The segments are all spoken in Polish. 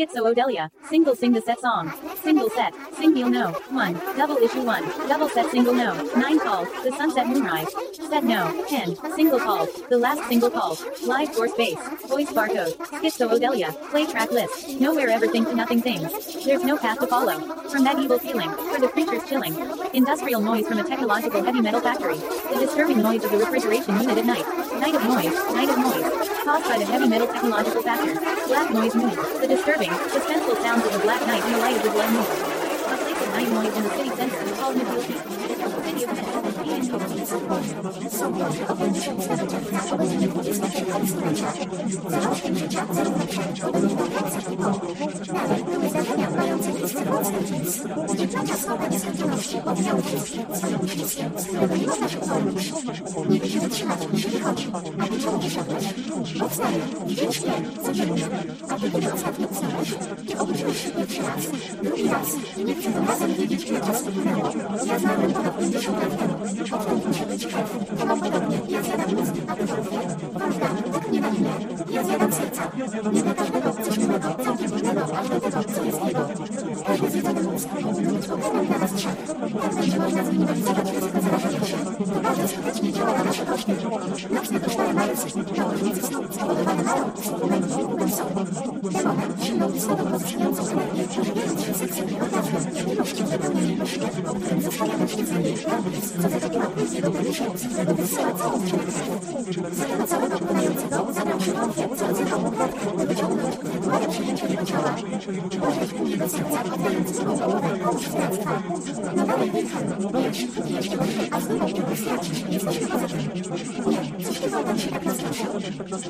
Schizo Odelia. Single sing the set song. Single set. sing Single no. 1. Double issue 1. Double set single no. 9 call. The sunset moonrise. Set no. 10. Single call. The last single call. Live force base. Voice barcode. Schizo Odelia. Play track list. Nowhere ever think to nothing things. There's no path to follow. From that evil feeling. For the creatures chilling. Industrial noise from a technological heavy metal factory. The disturbing noise of the refrigeration unit at night. Night of noise. Night of caused by the heavy metal technological factor. Black noise meaning the disturbing, suspenseful sounds of the black night in the light of the black moon. A place of night noise in the city center called New York City of Zwietrzęcia słowa nieskończoności obwiązują się, związują się, z którego nie można się uwolnić. Nigdy się zatrzymać, nigdy wychodzi, a ty ciągnie się wreszcie. Powstaje, wdzięcznie, codziennie, a ty ostatnio usnąłeś, ty obudziłeś się pierwszy raz, drugi raz i nie chcę razem wiedzieć, ile czasu minęło. Ja znałem ponad 50 lat temu, odtąd muszę być krew. To mam podobnie, ja zjadam mózg, tak nie na imię. Ja zjadam serca. Nie dla każdego coś innego, każde zjedzenie sowieckiego, każde zjedzenie ruskiego militką stoi na nas trzech. Tak zaś można zminimalizować ryzyko zarażenia się. Bardzo skutecznie działa na nasze koszty. Nocne koszmary Marycy, żołniernicy snu, spowodowane małą, suplementy i ubójstwem. Demona, silną i słabą rozbrzmiącą energię, przeżywając się sekcją i odrazem, przyjemnością wypełnieniem koszyczek, o którym zostaje mężczyzna mniej prawdy, co zaczekała, nie dopełni się, wysyła całą przemysłę. Zaczęła całego pełnienia ciała, przejęcia jego ciała przez innego serca, oddając sobą połowę kołów śledztwa. Na dalej Wilhelm, boję się, jeszcze gorzej, a znowu się doświadczysz, jesteś chyba zaczęli, coś ty wodą się tak nastraszył.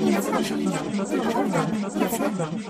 Nie nazywam się Lina, tylko Bogdan, jasne?